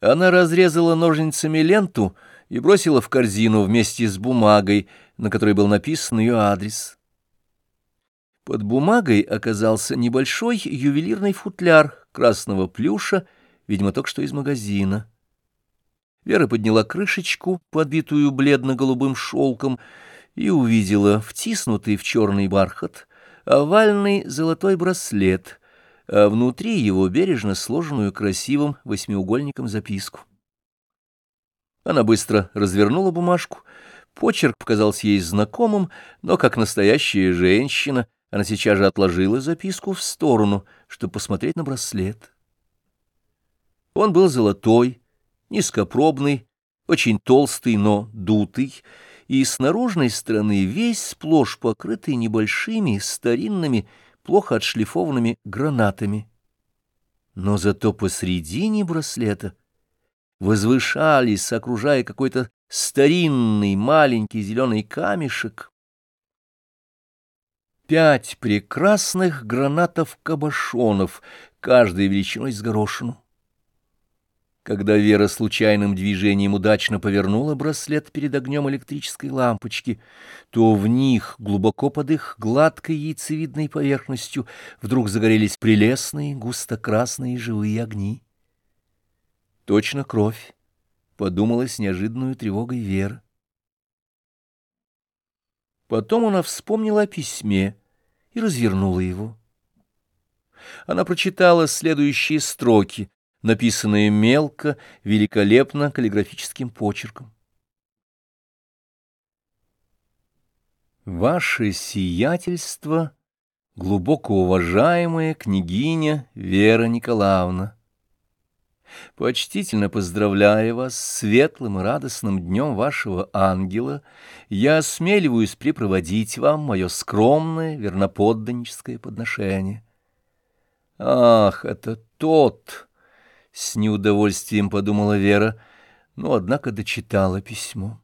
Она разрезала ножницами ленту и бросила в корзину вместе с бумагой, на которой был написан ее адрес. Под бумагой оказался небольшой ювелирный футляр красного плюша, видимо, только что из магазина. Вера подняла крышечку, подбитую бледно-голубым шелком, и увидела втиснутый в черный бархат овальный золотой браслет, а внутри его бережно сложенную красивым восьмиугольником записку. Она быстро развернула бумажку, почерк показался ей знакомым, но, как настоящая женщина, она сейчас же отложила записку в сторону, чтобы посмотреть на браслет. Он был золотой, низкопробный, очень толстый, но дутый, и с наружной стороны весь сплошь покрытый небольшими, старинными, плохо отшлифованными гранатами. Но зато посредине браслета возвышались, окружая какой-то старинный маленький зеленый камешек, пять прекрасных гранатов-кабошонов, каждой величиной с горошину. Когда Вера случайным движением удачно повернула браслет перед огнем электрической лампочки, то в них, глубоко под их гладкой яйцевидной поверхностью, вдруг загорелись прелестные густо-красные живые огни. Точно кровь, подумала с неожиданной тревогой Вера. Потом она вспомнила о письме и развернула его. Она прочитала следующие строки, написанное мелко, великолепно каллиграфическим почерком. Ваше сиятельство, глубоко уважаемая княгиня Вера Николаевна, Почтительно поздравляя вас с светлым и радостным днем вашего ангела, я осмеливаюсь припроводить вам мое скромное верноподданническое подношение. Ах, это тот! С неудовольствием подумала Вера, но, однако, дочитала письмо.